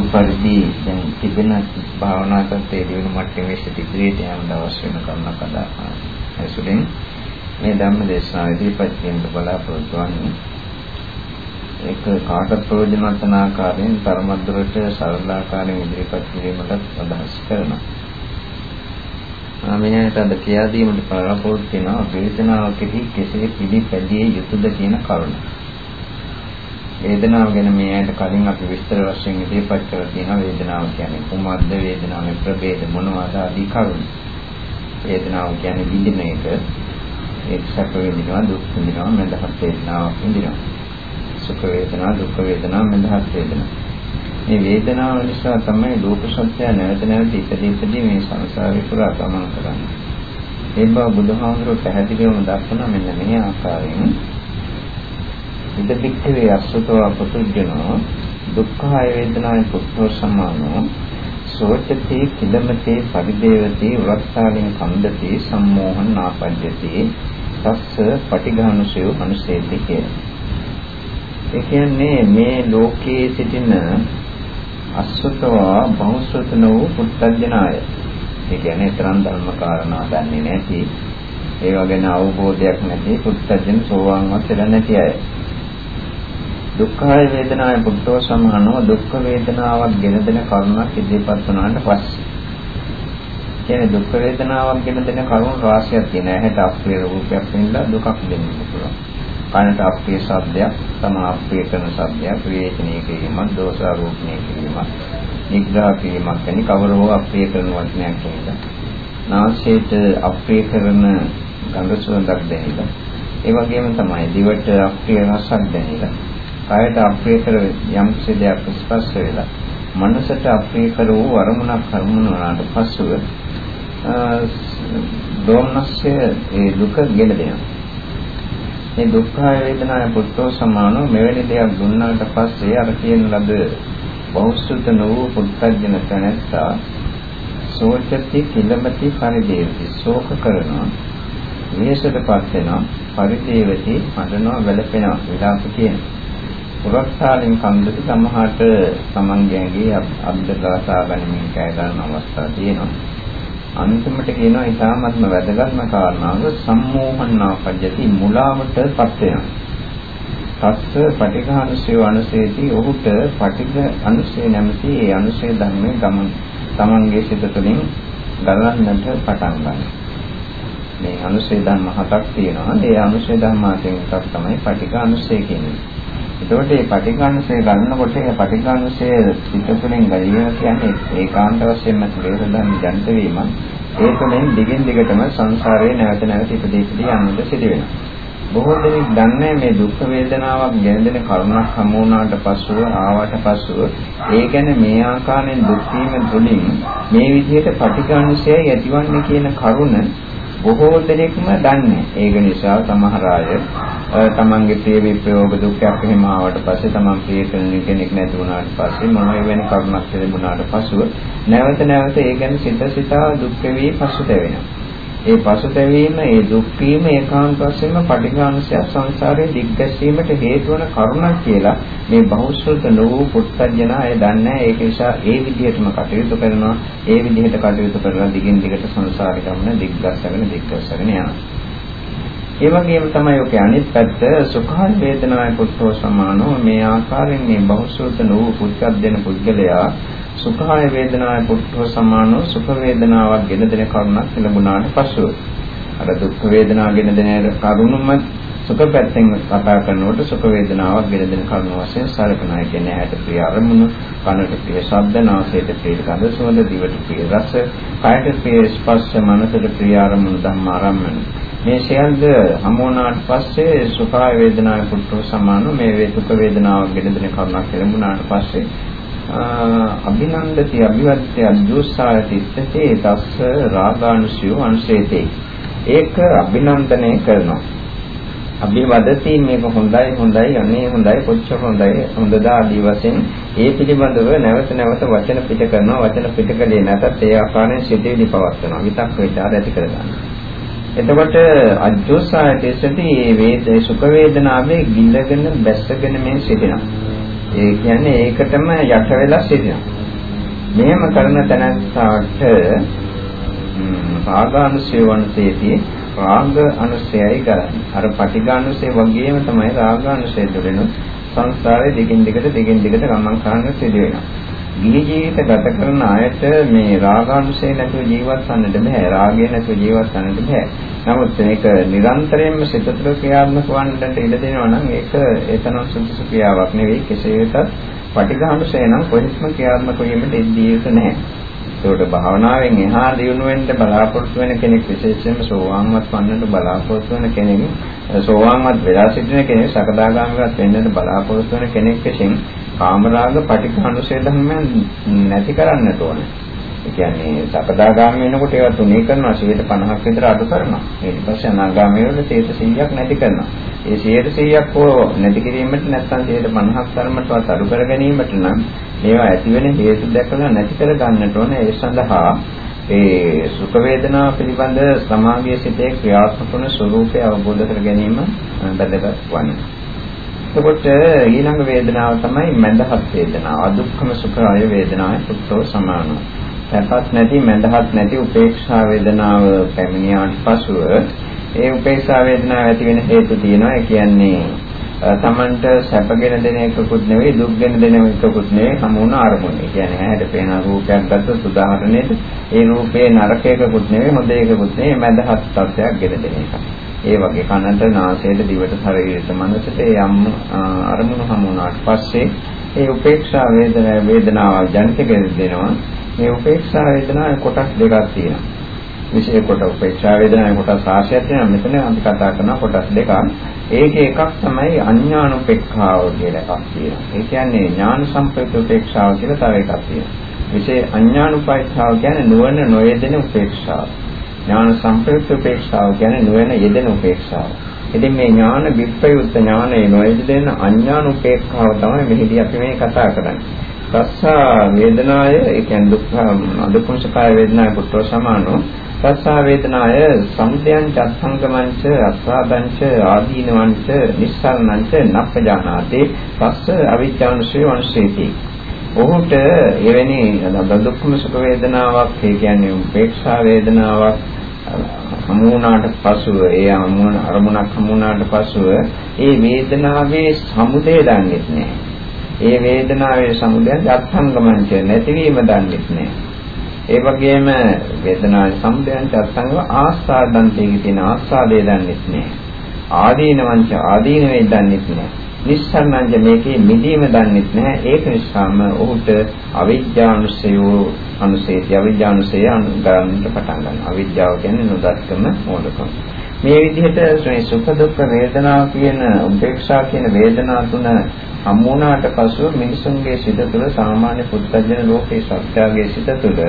වූ පරිදි දැන් තිබෙන භාවනා තත්ත්වයේ දිනු මට්ටමේ සිට ඉදිරියට යන දවස් වෙන කරුණක් අදා ඇසුරින් මේ ධම්ම දේශනාව ඉදිරිපත් කිරීමට බලාපොරොත්තු වන්නේ ඒක කාටත් ප්‍රයෝජනවත් වන ආකාරයෙන් තරමද්දරට සරල ආකාරයෙන් ඉදිරිපත් කිරීමට අදහස් කරනවා. ආමෙන්නට අද කියා දීමට බලාපොරොත්තු වෙනවා වේදනාව කෙරෙහි කෙසේ පිළිපැදිය යුතුද කියන කරුණ. වේදනාව ගැන මේ ඇයිට කලින් අපි විස්තර වශයෙන් ඉදිරිපත් කරලා තියෙනවා වේදනාව කියන්නේ කුමක්ද වේදනාවේ ප්‍රභේද මොනවාද ආදී කරුණු. වේදනාව කියන්නේ විඳින එක. ඒක සැප විඳිනවා දුක් විඳිනවා මඳහත් වේදනාවක් විඳිනවා. සුඛ වේදනා දුක් වේදනා මඳහත් වේදනා. මේ වේදනාව නිසා තමයි ලෝක සත්‍ය නැවත නැවත ඉපදී ඉපදී මේ සංසාරේ පුරා ගමන් කරන්නේ. ඒ බව බුදුහාමුදුරුවෝ පැහැදිලිවම දක්වන මෙන්න මේ ආකාරයෙන් ඉද පික්ඛවේ අසුතෝ පුතුජනෝ දුක්ඛාය වේදනාය පුත්තෝ සමානෝ සෝචති කිලමතේ පරිදේවති වරස්සාලින් කන්දති සම්මෝහං නාපජ්ජති තස්ස පටිඝානුසය අනුසේති කිය. ඒ කියන්නේ මේ ලෝකයේ සිටින අසුතවා බහුසුතන වූ පුත්තජනාය. ඒ කියන්නේ තරම් ධර්ම කාරණා දන්නේ නැති ඒ වගේ අවබෝධයක් නැති පුත්තජන සෝවාන්වත් වෙලා නැති අය. දුක්ඛය වේදනාය බුද්ධෝ සමානව දුක්ඛ වේදනාවක් ගෙන දෙන කරුණක් ඉදිරිපත් වුණාට පස්සේ කියන්නේ දුක් වේදනාවක් ගෙන දෙන කරුණු රාශියක් තියෙන ඇහැට අප්‍රිය රූපයක් වෙනලා දුකක් දෙන්න පුළුවන්. කනට අප්‍රිය ශබ්දයක්, තම අප්‍රිය කරන ශබ්දයක්, වේදනය කිරීමක්, දෝෂාරෝපණය කිරීමක්, නිග්‍රහ කිරීමක් වැනි කවර හෝ අප්‍රිය කරන වචනයක් කියනවා. නාසයට අප්‍රිය කරන ගඳ සුවඳක් දැනෙලා. ඒ වගේම තමයි දිවට අප්‍රිය රසක් දැනෙලා. කායට අප්‍රිය කර යම් කිසි දෙයක් ස්පර්ශ වෙලා මනසට අප්‍රිය කර වූ අරමුණක් කර්මන වලට පසුව දෝමනස්ය ඒ දුක ගෙන දෙනවා. මේ දුක්ඛ වේදනාය පුත්තෝ සමානෝ මෙවැනි දෙයක් දුන්නාට පස්සේ අර කියන ලද බෞද්ධත නෝ පුත්තජන තැනැත්තා සෝචති කිලමති පරිදේවති ශෝක කරනවා මේසටපත් වෙනවා පරිදේවති හඬනවා වැළපෙනවා විලාප කියනවා පුරස්කාරයෙන් කන්දක සමහරට තමන්ගේගේ අබ්දලාසා ගැනීම කෑ ගන්න අවස්ථා තියෙනවා. අන්තිමට කියනවා ඊටාත්ම වැදගත්ම කාරණාව සම්මෝහණාපජ්ජති මුලාවටපත් වෙනවා. තස්ස පටිඝානුසය අනුසේති ඔහුට පටිඝ අනුසය නැමැති ඒ අනුසය ධර්මයේ ගමන් තමන්ගේ සිත තුළින් ගලන්නට පටන් ගන්නවා. මේ අනුසය ධර්ම හතක් තියෙනවා. ඒ අනුසය ධර්ම අතරින් එකක් තමයි පටිඝ අනුසය කියන්නේ. එතකොට මේ පටිඝානුසය ගන්නකොට ඒ පටිඝානුසය පිටුපුලින් ගලිය කියන්නේ ඒකාන්ත වශයෙන්ම ක්ලේශ ධර්ම ජනිත වීම. ඒ තුළින් දිගින් දිගටම සංසාරේ නැවත නැවත ඉපදී ඉපදී යන්නට සිදු වෙනවා. බොහෝ දෙනෙක් දන්නේ මේ දුක් වේදනාවක් ගැන කරුණක් හමු වුණාට පස්සෙ ආවට පස්සෙ ඒ ගැන මේ ආකාරයෙන් දුක් වීම තුළින් මේ විදිහට පටිඝානුසයයි ඇතිවන්නේ කියන කරුණ බොහෝ දෙනෙක්ම දන්නේ. ඒක නිසා සමහර අය තමන්ගේ ප්‍රිය විප්‍රයෝග දුක්ඛයක් එහෙම ආවට පස්සේ තමන් ප්‍රිය කරන කෙනෙක් නැති වුණාට පස්සේ මොන වෙන කරුණක් ලැබුණාට පසුව නැවත නැවත ඒ ගැන සිත සිතා දුක් වේවි පසුතැවෙනවා. ඒ පසුතැවීම ඒ දුක් වීම ඒකාන්ත වශයෙන්ම පටිඝානසය සංසාරයේ දිග්ගැසීමට හේතු වන කරුණක් කියලා මේ බහුශ්‍රත නෝ පුත්තජන අය දන්නේ ඒක නිසා ඒ විදිහටම කටයුතු කරනවා. ඒ විදිහට කටයුතු කරලා දිගින් දිගට සංසාරේ ගමන දිග්ගස්සගෙන දිග්ගස්සගෙන යනවා. ඒ වගේම තමයි ඔකේ අනිත් පැත්ත සුඛාය වේදනාවේ පුත්තෝ සමානෝ මේ ආකාරයෙන් මේ බහුශ්‍රත නෝ පුත්තජන පුද්ගලයා සුඛාය වේදනාය පුට්ඨව සමානෝ සුඛ වේදනාවක් ගෙන දෙන කරුණක් ලැබුණාට පසුව. අර දුක් වේදනාව ගෙන දෙන කරුණුම සුඛ පැත්තෙන් කතා කරනකොට සුඛ වේදනාවක් ගෙන දෙන කරුණ වශයෙන් සලකනවා කියන්නේ ඇහැට ප්‍රිය අරමුණු කනට ප්‍රිය ශබ්ද නාසයට ප්‍රිය ගඳ සුවඳ දිවට ප්‍රිය රස කායට ප්‍රිය ස්පර්ශ මනසට ප්‍රිය අරමුණු ධම්ම ආරම්මන මේ සියල්ල හමුවනාට පස්සේ සුඛාය වේදනාවේ පුට්ඨව සමානෝ මේ වේදුක වේදනාවක් ගෙන දෙන කරුණක් ලැබුණාට පස්සේ අභිනන්දති අභිවත්‍ය අජෝසාය තිත්තේ තස්ස රාගානුසය අංශේතේ ඒක අභිනන්දනය කරනවා. අභිවදති මේක හොඳයි හොඳයි අනේ හොඳයි කොච්චර හොඳයි හොඳද ආදී වශයෙන් ඒ පිළිබඳව නැවත නැවත වචන පිට කරනවා. වචන පිට කලේ නැතත් ඒ ආකාරයෙන් සිතේදී පවත්වනවා විතක් විචාර ඇති කරගන්නවා. එතකොට අජෝසාය තිස්සති මේ වේද සුඛ වේදනාවේ ගිලගෙන බැස්සගෙන මේ සිටිනවා. ඒ කියන්නේ ඒකටම යට වෙලා සිටිනවා. මෙහෙම කරන තැනට රාගානුසය වන්තේදී රාග අනුසයයි කරන්නේ. අර පටිඝානුසය වගේම තමයි රාගානුසය තුළිනුත් සංසාරේ දිගින් දිගට දිගින් දිගට ගමන් කරන්න සිදු වෙනවා. ගිහි ජීවිත ගත කරන අයට මේ රාගානුසය නැතුව ජීවත් වන්නට බෑ. රාගය නැතුව ජීවත් වන්නට බෑ. නමුත් මේක නිරන්තරයෙන්ම සිත තුළ ක්‍රියාත්මක වන්නට ඉඩ දෙනවා නම් ඒක ඒතන සුදුසු ක්‍රියාවක් නෙවෙයි. කෙසේ වෙතත් පටිඝානුසය නම් කොහෙත්ම ක්‍රියාත්මක වීමට ඉඩ දෙන්නේ නැහැ. ඒකට භාවනාවෙන් එහා දියුණු වෙන්න බලාපොරොත්තු වෙන කෙනෙක් විශේෂයෙන්ම සෝවාන්වත් වන්නට බලාපොරොත්තු වෙන කෙනෙක් සෝවාන්වත් වෙලා සිටින කෙනෙක් සකදාගාමීවත් වෙන්නට බලාපොරොත්තු වෙන කෙනෙක් විසින් කාමරාග පටිඝානුසය ධර්මයන් නැති කරන්නට ඕනේ. ඒ කියන්නේ සකදාගාමී වෙනකොට ඒවා තුනී කරනවා 50ක් විතර අඩු කරනවා. ඊට පස්සේ අනාගාමී වෙනකොට 100ක් නැති කරනවා. ඒ 100ක් හෝ නැති කිරීමට නැත්නම් 50ක් තරමටවත් අඩු කර ගැනීමට නම් මේවා ඇති වෙන හේතු දැකලා නැති කර ගන්නට ඕන. ඒ සඳහා ඒ සුඛ වේදනා පිළිබඳ සමාගයේ සිටේ ක්‍රියාත්මක වන ස්වરૂපය අවබෝධ කර ගැනීම වැදගත් වන්නේ. එතකොට ඊළඟ වේදනාව තමයි මඳහත් වේදනාව. අදුක්ඛම සුඛ ආය වේදනාවේ පුත්තෝ සමානෝ. සැපත් නැති මඳහත් නැති උපේක්ෂා වේදනාව පැමිණියාට පසුව ඒ උපේක්ෂා වේදනාව ඇති වෙන හේතු තියෙනවා. ඒ කියන්නේ තමන්ට සැපගෙන දෙන එකකුත් නෙවෙයි දුක්ගෙන දෙන එකකුත් නෙවෙයි හමුුණ අරමුණ. ඒ කියන්නේ ඇහැට පේන රූපයක් ගත්තොත් උදාහරණයට ඒ රූපේ නරක එකකුත් නෙවෙයි හොඳ එකකුත් නෙවෙයි මඳහත් තත්ත්වයක් ගෙන දෙන එක. ඒ වගේ කනට නාසයට දිවට ශරීරයට මනසට ඒ අරමුණු හමුුණාට පස්සේ ඒ උපේක්ෂා වේදනාව වේදනාව ජනිත දෙනවා. මේ උපේක්ෂා වේදනාවේ කොටස් දෙකක් තියෙනවා. විශේෂ කොට උපේක්ෂා වේදනාවේ කොටස් රාශියක් තියෙනවා. මෙතන අපි කතා කරන කොටස් දෙකක්. ඒකේ එකක් තමයි අඥානුපේක්ෂාව කියලා එකක් තියෙනවා. ඒ කියන්නේ ඥාන සම්ප්‍රයුක්ත උපේක්ෂාව කියලා තව එකක් තියෙනවා. විශේෂ අඥානුපේක්ෂාව කියන්නේ නුවණ නොයෙදෙන උපේක්ෂාව. ඥාන සම්ප්‍රයුක්ත උපේක්ෂාව කියන්නේ නුවණ යෙදෙන උපේක්ෂාව. ඉතින් මේ ඥාන විප්‍රයුක්ත ඥානයේ නොයෙදෙන අඥාන උපේක්ෂාව තමයි මෙහිදී අපි මේ කතා කරන්නේ. රස්සා වේදනාය ඒ කියන්නේ දුක්ඛ අදුක්ඛංශකාය වේදනාය පුත්‍ර සමානෝ රස්සා වේදනාය සම්දයන් චත්සංගමංච අස්සාදංච ආදීනවංච නිස්සාරණංච නප්පජානාතේ පස්ස අවිචානුසය වංශේති ඔහුට එවැනි දුක්ඛම සුඛ වේදනාවක් ඒ කියන්නේ උපේක්ෂා වේදනාවක් හමුුණාට පසුව ඒ අරමුණක් හමුුණාට පසුව ඒ වේදනාවේ සමුදය දන්නේ නැහැ ඒ වේදනාවේ සමුදයන් අත්ංගමංච නැතිවීම දන්නේ නැහැ. ඒ වගේම වේදනාවේ සමුදයන් අත්ංගව ආස්වාදන්තයේ තියෙන ආස්වාදේ දන්නේ නැහැ. ආදීනවංච ආදීනවේ දන්නේ නැහැ. නිස්සරණංජ මේකේ මිදීම දන්නේ නැහැ. ඒක නිසාම ඔහුට අවිජ්ජානුසය අනුසේති අවිජ්ජානුසය අනුගමනට පටන් ගන්නවා. අවිජ්ජාව කියන්නේ නොදත්කම මොඩකම. මේ විදිහට මේ සුඛ දුක්ඛ වේදනා කියන උපේක්ෂා කියන වේදනා තුන හමුණාට පසුව මිනිසුන්ගේ සිත තුළ සාමාන්‍ය පුත්තජන ලෝකේ සත්‍යයේ සිත තුළ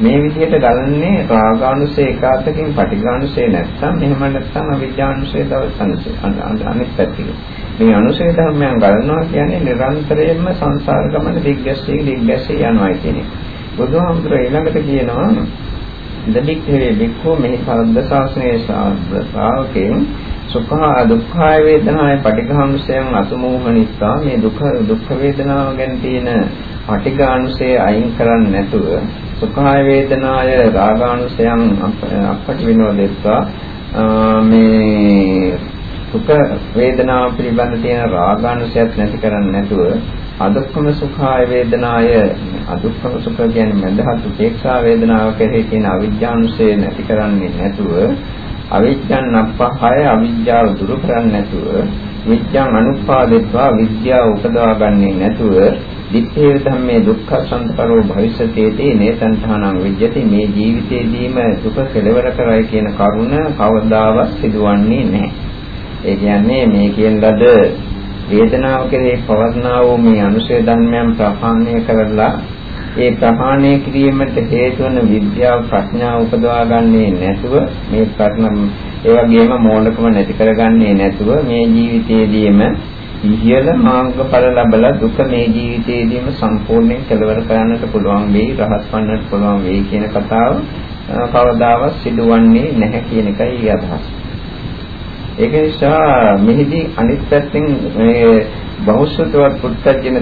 මේ විදිහට ගලන්නේ රාගානුසය එකාතකින් පටිඝානුසය නැත්නම් එහෙම නැත්නම් අවිජ්ජානුසය දවසනුසය අනිත් පැත්තකින් මේ අනුසය ධර්මයන් ගලනවා කියන්නේ නිරන්තරයෙන්ම සංසාර ගමන දිග්ගැස්සී දිග්ගැස්සී යනවා කියන එක. බුදුහාමුදුර ඊළඟට කියනවා දදික්ඛේ බික්ඛෝ මෙහි සාද්ද ශාසනයේ ශ්‍රාවකයන් සුඛා දුක්ඛාය වේදනාය පටිඝානුසයන් අසුමෝහනිස්සා මේ දුක දුක් වේදනාව ගැන තියෙන පටිඝානුසය අයින් කරන්නේ නැතුව සුඛාය වේදනාය රාගානුසයන් අපට විනෝදෙත්වා මේ සුඛ වේදනාව පිළිබඳ තියෙන රාගානුසයත් නැති කරන්නේ නැතුව අදුක්ඛම සුඛාය වේදනාය අදුක්ඛම සුඛ කියන්නේ මඳහත් උපේක්ෂා වේදනාව කෙරෙහි තියෙන අවිජ්ජානුසය නැති කරන්නේ නැතුව අවිජ්ජන් අපහාය අවිජ්ජාව දුරු කරන්නේ නැතුව විඥාන අනුපාදෙත්වා විද්‍යාව උපදවා ගන්නේ නැතුව දිත්තේ ධම්මේ දුක්ඛ සංතරෝ භවිෂතේති නේතන්ඨානං විජ්ජති මේ ජීවිතේදීම දුක කෙලවර කරයි කියන කරුණ කවදාවත් සිදුවන්නේ නැහැ. ඒ කියන්නේ මේ කියන ලද වේදනාව කෙරේ පවර්ණා වූ මේ අනුශේ ධර්මයන් ප්‍රහාණය කරලා ඒ ප්‍රහාණය කිරීමට හේතු වන විද්‍යාව ප්‍රඥාව උපදවා ගන්නේ නැතුව මේ කර්ම ඒ වගේම මෝඩකම නැති කරගන්නේ නැතුව මේ ජීවිතයේදීම ඉහළ මාර්ගඵල ලැබලා දුක මේ ජීවිතයේදීම සම්පූර්ණයෙන් කෙලවර කරන්නට පුළුවන් වෙයි රහත් වන්නට පුළුවන් වෙයි කියන කතාව කවදාවත් සිදුවන්නේ නැහැ කියන එකයි අදහස්. ඒක නිසා මෙහිදී අනිත් පැත්තෙන් මේ බෞද්ධත්වවත් පුත්තජන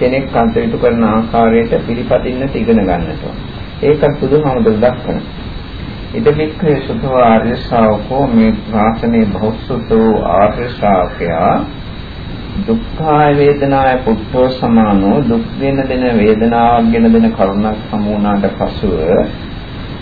කෙනෙක් කන්තවිතු කරන ආකාරයට පිළිපදින්නට ඉගෙන ගන්නට ඕන. ඒකත් බුදුහාමුදුරු දක්වන. ඉදමික්ඛේ සුතෝ ආර්ය ශ්‍රාවකෝ මේ ශාසනයේ බෞද්ධත්ව ආර්ය ශ්‍රාවකයා දුක්ඛාය වේදනාය පුත්තෝ සමානෝ දුක් වෙන දෙන වේදනාවක් ගෙන දෙන කරුණක් සමුණාට පසුව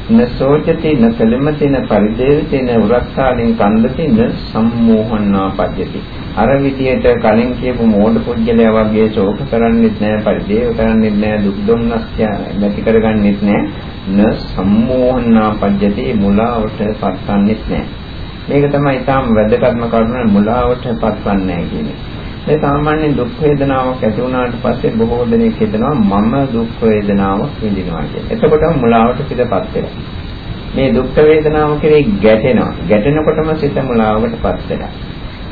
නසෝචති නකලමතින පරිදේවිතේන උරක්ඛාලින් කන්දතින සම්මෝහණා පජ්ජති අර විදියට කලින් කියපු මෝඩ පුජ්‍යලයා වගේ ශෝක කරන්නෙත් නෑ පරිදේව කරන්නෙත් නෑ දුක් දුන්නස් නැති කරගන්නෙත් නෑ න සම්මෝහණා පජ්ජති මුලාවට පත්වන්නෙත් නෑ. මේක තමයි ඊටාම් වැදගත්ම කරුණ මුලාවට පත්වන්නේ නෑ කියන්නේ. ඒ සාමාන්‍ය දුක් වේදනාවක් ඇති වුණාට පස්සේ බොහෝ දෙනෙක් හිතනවා මම දුක් වේදනාවක් විඳිනවා කියලා. එතකොටම මුලාවට පිටපත් වෙනවා. මේ දුක් වේදනාව කෙරෙහි ගැටෙනවා. ගැටෙනකොටම සිත මුලාවකටපත් වෙනවා.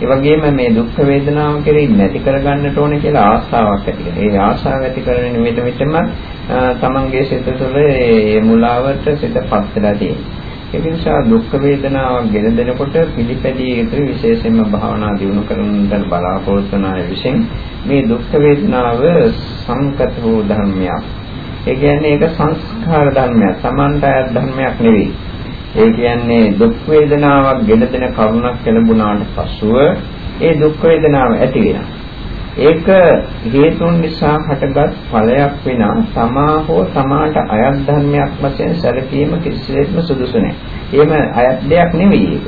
ඒ වගේම මේ දුක් වේදනාව කෙරෙහි නැති කරගන්නට ඕනේ කියලා ආශාවක් ඇති වෙනවා. ඒ ආශාව ඇති කරගෙන මෙතන මෙතන තමන්ගේ සිත තුළ මේ මුලාවට සිතපත් වෙලා තියෙනවා. ඒ නිසා දුක් වේදනාවක් ගෙන දෙනකොට පිළිපැදිය යුතු විශේෂයෙන්ම භාවනා දියුණු කරන බලාපොරොත්තු වන අය විසින් මේ දුක් වේදනාව සංකත වූ ධර්මයක්. ඒ කියන්නේ ඒක සංස්කාර ධර්මයක්. සමන්තය ධර්මයක් නෙවෙයි. ඒ කියන්නේ දුක් වේදනාවක් ගෙන දෙන කරුණක් ලැබුණාට පසුව ඒ දුක් වේදනාව ඇති වෙනවා. ඒක හේතුන් නිසා හටගත් ඵලයක් වෙනා තමා හෝ තමාට අයත් ධර්මයක් වශයෙන් සැලකීම කිසිසේත්ම සුදුසු නැහැ. එහෙම අයත් දෙයක් නෙවෙයි ඒක.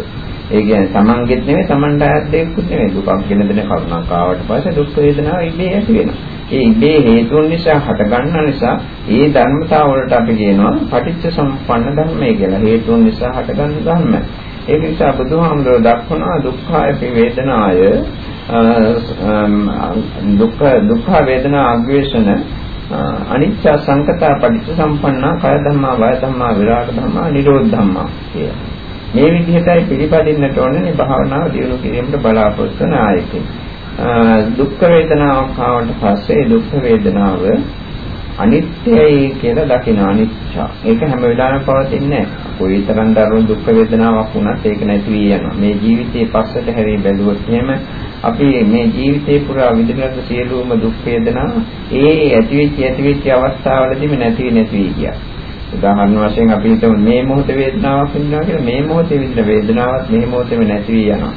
ඒ කියන්නේ තමන්ගෙත් නෙවෙයි තමන්ට අයත් දෙයක්කුත් නෙවෙයි. දුකක් ගෙන දෙන කරුණක් ආවට පස්සේ දුක් වේදනාව ඉබේ ඇති වෙනවා. ඒ ඉබේ හේතුන් නිසා හටගන්න නිසා ඒ ධර්මතාව වලට අපි කියනවා පටිච්ච සම්පන්න ධර්මය කියලා. හේතුන් නිසා හටගන්න ධර්ම. ඒක නිසා බුදුහාමුදුරුවෝ දක්වනවා දුක්ඛාය වේදනාය දුක්ඛ දුක්ඛ වේදනා අග්වේෂණ අනිච්ච සංකතා පටිච්ච සම්පන්නා කය ධම්මා වය ධම්මා විරාග ධම්මා නිරෝධ ධම්මා කිය. මේ විදිහටයි පිළිපදින්නට ඕනේ භාවනාව දියුණු කිරීමට බලාපොරොත්තු වන ආයතන. දුක්ඛ වේදනාවක් ආවට පස්සේ දුක්ඛ වේදනාව අනිත්‍යයි කියලා දකින අනිච්ච. ඒක හැම වෙලාවෙම පවතින්නේ නැහැ. කොයිතරම් දරුණු දුක් වේදනාවක් වුණත් ඒක නැති වී යනවා. මේ ජීවිතයේ පස්සට හැරී බැලුවොත් එහෙම අපි මේ ජීවිතේ පුරා විඳිනත් සියලුම දුක් වේදනා ඒ ඇතිවෙච්ච ඇතිවෙච්ච අවස්ථාවලදීම නැති නැති වී ගියා. උදාහරණ වශයෙන් අපි හිතමු මේ මොහොතේ වේදනාවක් විඳිනවා කියලා මේ මොහොතේ විඳින වේදනාවක් මේ මොහොතේම නැති වී යනවා.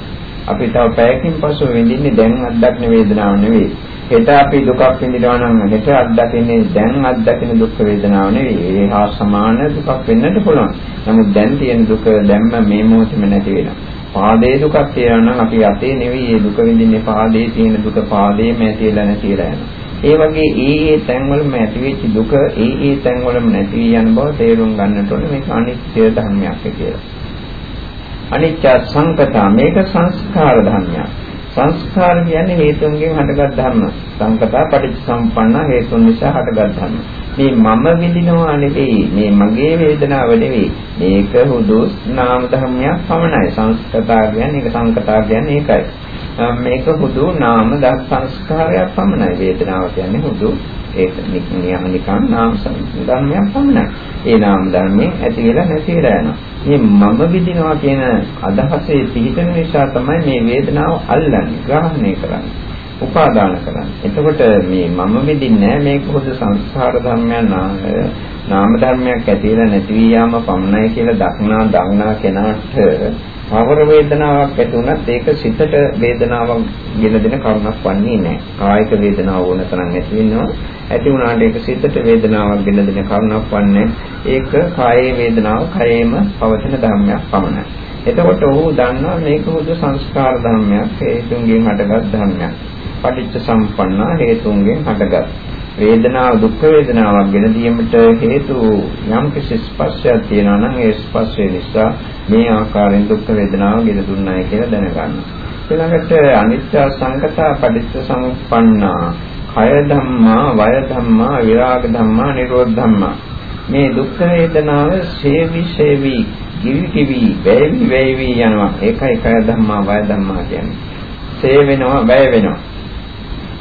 අපි තව පැයකින් පසු විඳින්නේ දැන් අත්දක්න වේදනාවක් නෙවෙයි. හෙට අපි දුකක් විඳිනවා නම් හෙට අත්දකින්නේ දැන් අත්දකින දුක් වේදනාව නෙවෙයි. ඒ හා සමාන දුකක් වෙන්නත් පුළුවන්. නමුත් දැන් තියෙන දුක දැම්ම මේ මොහොතේම නැති වෙනවා. පාදේ දුකක් තියෙනවා නම් අපි අතේ නෙවෙයි ඒ දුක විඳින්නේ පාදේ තියෙන දුක පාදේම ඇතිලා නැතිලා යනවා. ඒ වගේ ඒ ඒ තැන්වලම ඇතිවෙච්ච දුක ඒ ඒ තැන්වලම නැති යන බව තේරුම් ගන්නට ඕනේ මේක අනිත්‍ය ධර්මයක් කියලා. අනිච්ච සංකතා මේක සංස්කාර ධර්මයක්. සංස්කාර කියන්නේ හේතුන්ගෙන් හටගත් ධර්ම. සංකතා පටිච්චසම්පන්න හේතුන් නිසා හටගත් ධර්ම. මේ මම විඳිනවා නෙවෙයි, මේ මගේ වේදනාව නෙවෙයි. මේක හුදු නාම ධර්මයක් පමණයි. සංස්කතා කියන්නේ ඒක සංකතා කියන්නේ ඒකයි. මේක හුදු නාම සංස්කාරයක් පමණයි. වේදනාව කියන්නේ හුදු ඒක නිකන් නිකන් නාම ධර්මයක් පමණයි. ඒ නාම ධර්මයෙන් ඇති වෙලා නැති වෙලා යනවා. මේ මම විඳිනවා කියන අදහසේ පිහිටන නිසා තමයි මේ වේදනාව අල්ලන්නේ, ග්‍රහණය කරන්නේ, උපාදාන කරන්නේ. එතකොට මේ මම විඳින්නේ මේක පොදු සංස්කාර ධර්මයන් නාම ධර්මයක් ඇති වෙලා නැති වී යාම පමණයි කියලා දක්නා දක්නා කෙනාට පවර වේදනාවක් ඇති වුණත් ඒක සිතට වේදනාවක් ගෙන දෙන කරුණක් වන්නේ නැහැ. කායික වේදනාව ඕන තරම් ඇති වෙනවා. ඇති වුණාට ඒක සිතට වේදනාවක් ගෙන දෙන කරුණක් වන්නේ. ඒක කායේ වේදනාව කයෙම පවතින ධර්මයක් පමණයි. එතකොට ඔහු දන්නවා මේක හුදු සංස්කාර ධර්මයක් හේතුන්ගෙන් හටගත් ධර්මයක්. පටිච්ච සම්පන්න හේතුන්ගෙන් හටගත්. වේදනාව දුක් වේදනාවක් ගෙන දීමට හේතු යම් කිසි ස්පර්ශයක් තියෙනවා නම් ඒ ස්පර්ශය නිසා මේ ආකාරයෙන් දුක් වේදනාව ගෙන දුන්නයි කියලා දැනගන්න. ඊළඟට අනිත්‍ය සංකතා පටිච්ච සමුප්පන්නා කය ධම්මා වය ධම්මා විරාග ධම්මා නිරෝධ ධම්මා. මේ දුක් වේදනාව සේවි සේවි කිවි කිවි වේවි වේවි යනවා. ඒකයි කය ධම්මා වය ධම්මා කියන්නේ. සේ වෙනවා වැය වෙනවා.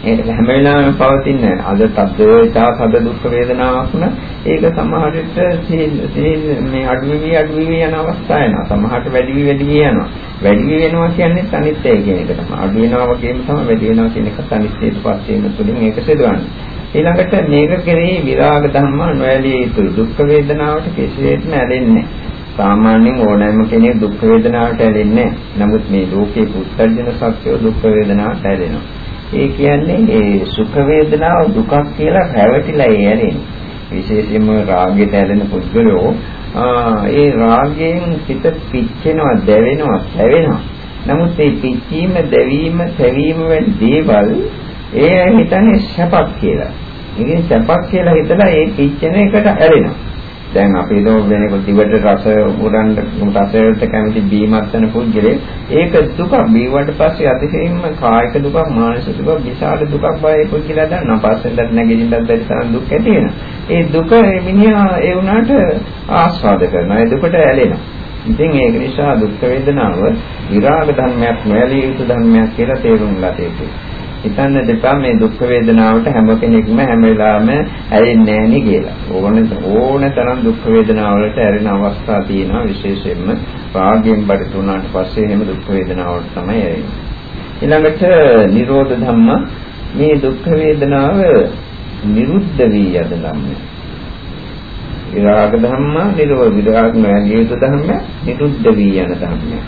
ඒක හැම වෙලාවෙම පවතින අද තද්දේතා තද දුක් වේදනාවක් න ඒක සමහර විට මේ අඩු වෙවි අඩු වෙවි යන අවස්ථා එනවා. සමහරට වැඩි වෙවි වැඩි වෙවි යනවා. වැඩි වෙවි වෙනවා කියන්නේ අනිත්‍යය කියන එක තමයි. අඩු වෙනවා වගේම තමයි වැඩි වෙනවා කියන එකත් අනිත්‍යයට පස් වීම තුළින් ඒක සිදුවන්නේ. ඊළඟට මේක කෙරෙහි විරාග ධර්ම නොඇලිය යුතුයි දුක් වේදනාවට කිසිසේත්ම ඇලෙන්නේ සාමාන්‍යයෙන් ඕනෑම කෙනෙක් දුක් වේදනාවට ඇලෙන්නේ නමුත් මේ ලෝකේ පුත්තජන සත්‍යෝ දුක් වේදනාවට ඇලෙනවා. ඒ කියන්නේ ඒ සුඛ වේදනාව දුකක් කියලා රැවටිලා යන්නේ. විශේෂයෙන්ම රාගයට ඇලෙන පුද්ගලෝ ඒ රාගයෙන් සිත පිච්චෙනවා, දැවෙනවා, සැවෙනවා. නමුත් මේ පිච්චීම, දැවීම, සැවීම වැනි දේවල් ඒ හිතන්නේ සැපක් කියලා. ඉතින් සැපක් කියලා හිතලා ඒ පිච්චෙන එකට ඇලෙනවා. දැන් අපි හිතමු වෙනකොට දිවට රස උරන්න රසයට කැමති බීමත් වෙන පුද්ගලෙ ඒක දුක බීවට පස්සේ අතිශයින්ම කායික දුකක් මානසික දුකක් විශාල දුකක් බය පුද්ගලයා දන්නා පස්සෙන්දත් නැගෙනින්නත් බැරි තරම් දුක් ඇති වෙනවා. ඒ දුක මිනිහා ඒ වුණාට ආස්වාද කරනවා. ඒ දුකට ඇලෙනවා. ඉතින් ඒක නිසා දුක් වේදනාව විරාග ධර්මයක් නොයලිය යුතු ධර්මයක් කියලා තේරුම් ගත යුතුයි. හිතන්න දෙපා මේ දුක් වේදනාවට හැම කෙනෙක්ම හැම වෙලාවෙම ඇලෙන්නේ නැහැ කියලා. ඕන ඕන තරම් දුක් වේදනාවලට ඇරෙන අවස්ථා තියෙනවා විශේෂයෙන්ම රාගයෙන් බඩට උනාට පස්සේ එහෙම දුක් වේදනාවට තමයි ඇරෙන්නේ. ඊළඟට නිරෝධ ධම්ම මේ දුක් වේදනාව නිරුද්ධ වී යද ධම්ම. විරාග ධම්ම නිරෝධ විරාග නොයලියුතු ධම්ම නිරුද්ධ වී යන ධම්ම.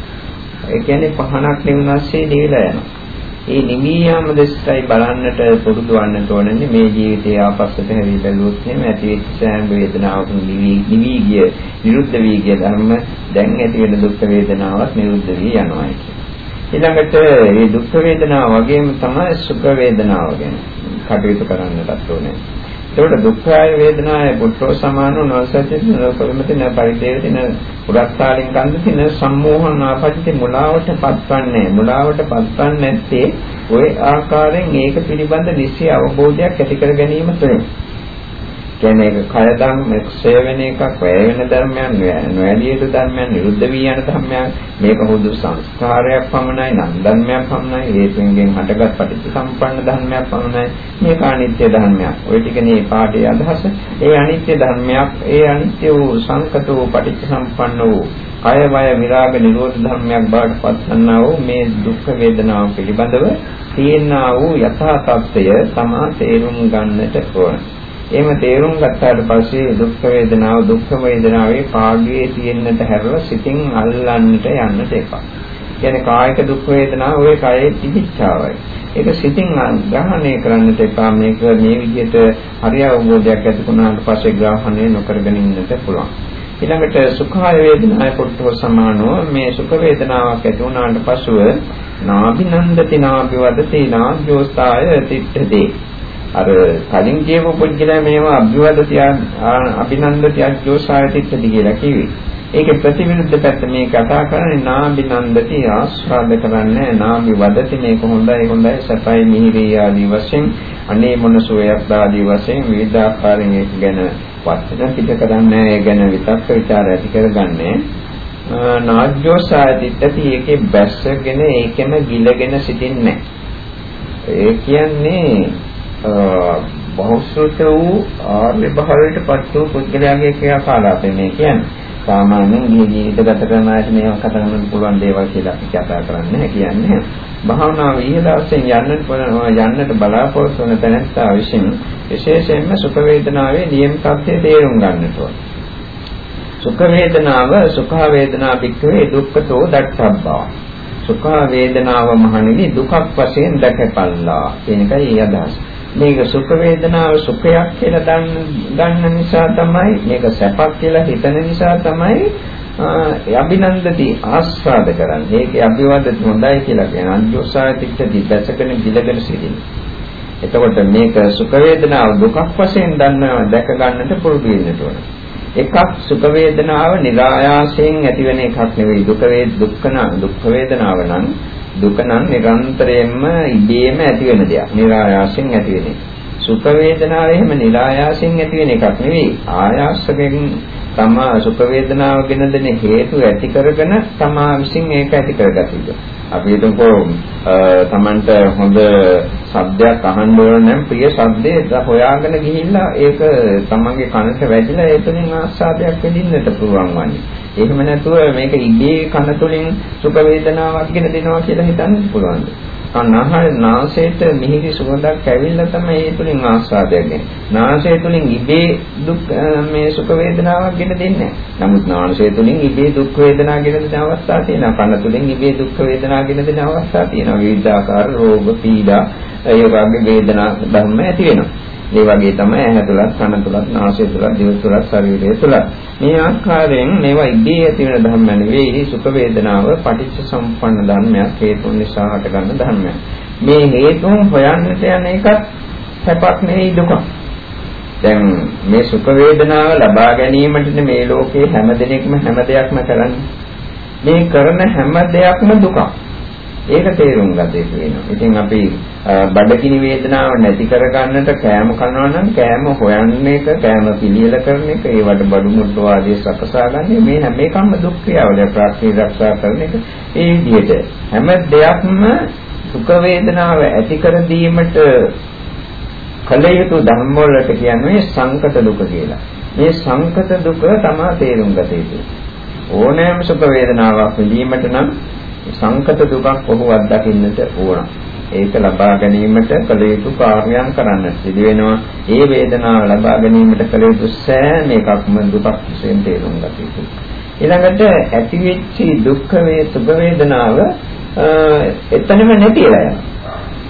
ඒ කියන්නේ පහනක් නිවනස්සේ දීලා යනවා. ඒ නිමී යාම දෙස්සයි බලන්නට පුරුදු වන්නට ඕනන්නේ මේ ජීවිතයේ ආපස්සට හැරී බැලුවොත් එහෙම ඇති වෙච්ච සෑම වේදනාවකම නිවි ගිය නිරුද්ධ වී ගිය ධර්ම දැන් ඇති වෙන දුක් වේදනාවක් නිරුද්ධ වී යනවා ඊළඟට මේ දුක් වේදනාව වගේම තමයි සුඛ වේදනාව ගැන කටයුතු කරන්නටත් ඕනේ. ඒකට දුක්ඛාය වේදනාය පුට්ඨෝ සමානෝ නොසච්චිත නොකරමති න පරිදේවති න පුරස්තාලින් කන්දති න සම්මෝහන ආපජිත මුලාවට පත්වන්නේ. මුලාවට පත්වන්නේ නැත්තේ ওই ආකාරයෙන් ඒක පිළිබඳ නිසි අවබෝධයක් ඇති කර ගැනීම තුළින්. කියන්නේ ඒක කය ධර්ම ක්ෂය වෙන එකක් වැය වෙන ධර්මයන් නොඇලිය යුතු ධර්මයන් නිරුද්ධ වී යන ධර්මයන්. මේක හුදු සංස්කාරයක් පමණයි නම් ධර්මයක් පමණයි හේතුන්ගෙන් හටගත් පටිච්ච සම්පන්න ධර්මයක් පමණයි. මේක අනිත්‍ය ධර්මයක්. ඔය ටිකනේ පාඩේ අදහස. ඒ අනිත්‍ය ධර්මයක් ඒ අනිත්‍ය වූ සංකත වූ පටිච්ච සම්පන්න වූ කය වය විරාග නිරෝධ ධර්මයක් බවට පත්වන්නා වූ මේ දුක් වේදනාව පිළිබඳව තියෙනා වූ යථා තත්ත්වය තමා තේරුම් ගන්නට ඕනේ. එහෙම තේරුම් ගත්තාට පස්සේ දුක් වේදනාව දුක් වේදනාවේ කාග්ගේ තියෙන්නට හැරලා සිතින් අල්ලන්නට යන්නට එපා. කියන්නේ කායික දුක් වේදනාව ඔය කයේ තිබිච්චාවයි. ඒක සිතින් ග්‍රහණය කරන්නට එපා. මේක මේ විදිහට හරි අවබෝධයක් ඇති වුණාට පස්සේ ග්‍රහණය නොකරගෙන ඉන්නට පුළුවන්. ඊළඟට සුඛාය වේදනාය පොට්ටෝ සමානෝ මේ සුඛ වේදනාවක් ඇති වුණාට පසුව නාබිනන්දති නාබිවදති නාජ්ජෝස්තාය තිට්ඨදී අර කලින් කියපු පුද්ගලයා මේවා අභිවදති අභිනන්දති අජෝසායතිත්ති කියලා කිව්වේ. ඒකේ ප්‍රතිවිරුද්ධ පැත්ත මේ කතා කරන්නේ නාබිනන්දති ආස්වාද කරන්නේ නාබි වදති. මේක හොඳයි හොඳයි. සපයි මිහිරී ආදී වශයෙන් අනේ මොන සෝයක් ආදී වශයෙන් විවිධාකාරයෙන් ඒක ගැන වචන පිට කරන්නේ ඒ ගැන විතක්ක ਵਿਚාර ඇති කරගන්නේ. නාජ්ජෝසායතිත්ති ඒකේ බැස්සගෙන ඒකෙම ගිලගෙන සිටින්නේ. ඒ කියන්නේ බහුශ්‍රත වූ ආර්ය භාවයට පත් වූ පුද්ගලයාගේ ක්‍රියාකාරකම් මේ කියන්නේ. සාමාන්‍යයෙන් මේ ජීවිත ගත කරන අයට මේව කතා කරන්න පුළුවන් දේවල් කියලා අපි කතා කරන්නේ කියන්නේ. භාවනාව ඉහළවසෙන් යන්නට යන්නට බලාපොරොත්තු වන තැනැත්තා විසින් විශේෂයෙන්ම සුඛ වේදනාවේ නියම තත්ත්වය තේරුම් ගන්නට ඕන. සුඛ වේදනාව සුඛ වේදනා පිටුවේ දුක්ඛතෝ දක්ඛබ්බා. සුඛ වේදනාව මහණෙනි දුකක් වශයෙන් දැකපල්ලා කියන එකයි අදහස. මේක සුඛ වේදනාව සුඛයක් කියලා ගන්න නිසා තමයි මේක සැපක් කියලා හිතන නිසා තමයි අභිනන්දති ආස්වාද කරන්නේ. ඒකේ අභිවදත් හොඳයි කියලා කියන අන්‍යෝසායතිච්චදී දැසගෙන ගිලගෙන සිටින්නේ. එතකොට මේක සුඛ වේදනාව දුකක් වශයෙන් දන්න දැක ගන්නට පුරුදු වෙන්න ඕන. එකක් සුඛ වේදනාව નિરાයාසයෙන් ඇතිවෙන එකක් නෙවෙයි. දුක වේ දුක්ඛන දුක් වේදනාව නම් දුක නම් නිරන්තරයෙන්ම ඉබේම ඇති වෙන දෙයක්. નિરાයාසයෙන් ඇති වෙන. සුඛ වේදනාව එහෙම નિરાයාසයෙන් ඇති වෙන එකක් නෙවෙයි. ආයාසයෙන් තමා සුඛ වේදනාව ගෙන දෙන හේතු ඇති කරගෙන තමා විසින් ඒක ඇති කරගත යුතුයි. අපි හිතමු තමන්ට හොඳ ශබ්දයක් අහන්න ඕන නම් ප්‍රිය ශබ්දේ හොයාගෙන ගිහිල්ලා ඒක තමන්ගේ කනට වැදිලා ඒ තුලින් ආස්වාදයක් විඳින්නට පුළුවන් වන්නේ. එහෙම නැතුව මේක ඉබේ කන තුලින් සුඛ වේදනාවක් ගෙන දෙනවා කියලා හිතන්න පුළුවන්. කනහර නාසයට මිහිරි සුවඳක් ඇවිල්ලා තමයි ඒ තුලින් ආස්වාදයක් ගන්නේ. නාසය තුලින් ඉබේ දුක් මේ සුඛ වේදනාවක් ගෙන දෙන්නේ නැහැ. නමුත් නාසය තුලින් ඉබේ දුක් වේදනා ගෙන දෙන අවස්ථා තියෙනවා. කන තුලින් ඉබේ දුක් වේදනා ගෙන දෙන අවස්ථා තියෙනවා. විවිධාකාර රෝග පීඩා ඒ වගේ වේදනා ධර්ම ඇති වෙනවා. ඒ වගේ තමයි ඇහැ තුලත් කන තුලත් නාසය තුලත් දිව තුලත් ශරීරය තුලත්. මේ ආකාරයෙන් මේවා ඉබේ ඇති වෙන ධර්ම නෙවෙයි. සුඛ වේදනාව පටිච්ච සම්පන්න ධර්මයක් හේතුන් නිසා හටගන්න ධර්මයක්. මේ හේතුන් හොයන්නට යන එකත් සැපක් නෙවෙයි දුකක්. දැන් මේ සුඛ වේදනාව ලබා ගැනීමට මේ ලෝකේ හැම දිනෙකම හැම දෙයක්ම කරන්නේ. මේ කරන හැම දෙයක්ම දුකක්. ඒක තේරුම් ගත යුතු වෙනවා. ඉතින් අපි බඩගිනි වේදනාව නැති කරගන්නට කෑම කනවා නම් කෑම හොයන්න එක, කෑම පිළියෙල කරන එක, ඒවට බඩු මුට්ටු ආදී සකසාගන්නේ මේ හැම එකම දුක් ක්‍රියාවල ප්‍රාර්ථී ආරක්ෂා කරන එක. ඒ විදිහට හැම දෙයක්ම සුඛ වේදනාව ඇති කර දීමට කල යුතු ධර්ම වලට කියන්නේ සංකත දුක කියලා. මේ සංකත දුක තමයි තේරුම් ගත යුතු. ඕනෑම සුඛ වේදනාවක් විඳීමට නම් සංකත දුකක් ඔහු අත්දකින්නට ඕන. ඒක ලබා ගැනීමට කළ යුතු කාර්යයන් කරන්න සිදු වෙනවා. ඒ වේදනාව ලබා ගැනීමට කළ යුතු සෑම එකක්ම දුකක් වශයෙන් තේරුම් ගත යුතුයි. ඊළඟට ඇතිවෙච්ච දුක් වේ සුභ වේදනාව එතනම නැතිලා යනවා.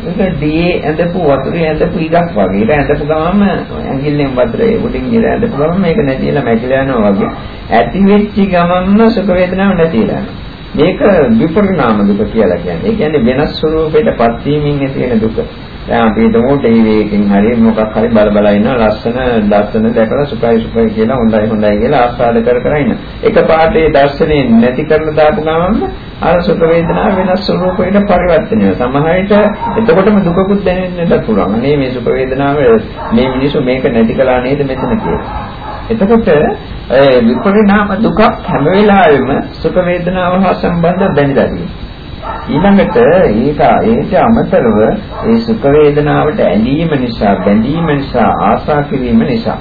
ඒක දී ඇඳපු වතුරේ ඇඳපු ඉඩක් වගේ. ඒක ඇඳපු ගමම ඇඟිල්ලෙන් වතුරේ උඩින් ඉර ඇඳපු ගමම මේක නැතිලා මැකිලා යනවා වගේ. ඇති වෙච්ච ගමන්ම සුඛ වේදනාවක් නැතිලා යනවා. මේක විපරිණාම දුක කියලා කියන්නේ. ඒ කියන්නේ වෙනස් ස්වරූපයකටපත් වීමෙන් ඇති වෙන දුක. දැන් අපි හිතමු ටීවී එකකින් හරි මොකක් හරි බල බල ඉන්න ලස්සන දර්ශන දැකලා සුඛයි සුඛයි කියලා හොඳයි හොඳයි කියලා ආස්වාද කර කර ඉන්න. එක පාටේ දර්ශනේ නැති කරලා දාපු ගමන් අර සුඛ වේදනාව වෙනස් ස්වරූපයකට පරිවර්තනය වෙනවා. සමහර විට එතකොටම දුකකුත් දැනෙන්නට පුළුවන්. අනේ මේ සුඛ වේදනාව මේ මිනිස්සු මේක නැති කළා නේද මෙතන කියලා. එතකොට විපරිණාම දුක හැම වෙලාවෙම සුඛ වේදනාව හා සම්බන්ධ බැඳලා තියෙනවා. ඊළඟට ඒක ඒට අමතරව ඒ සුඛ වේදනාවට ඇලීම නිසා බැඳීම නිසා ආශා කිරීම නිසා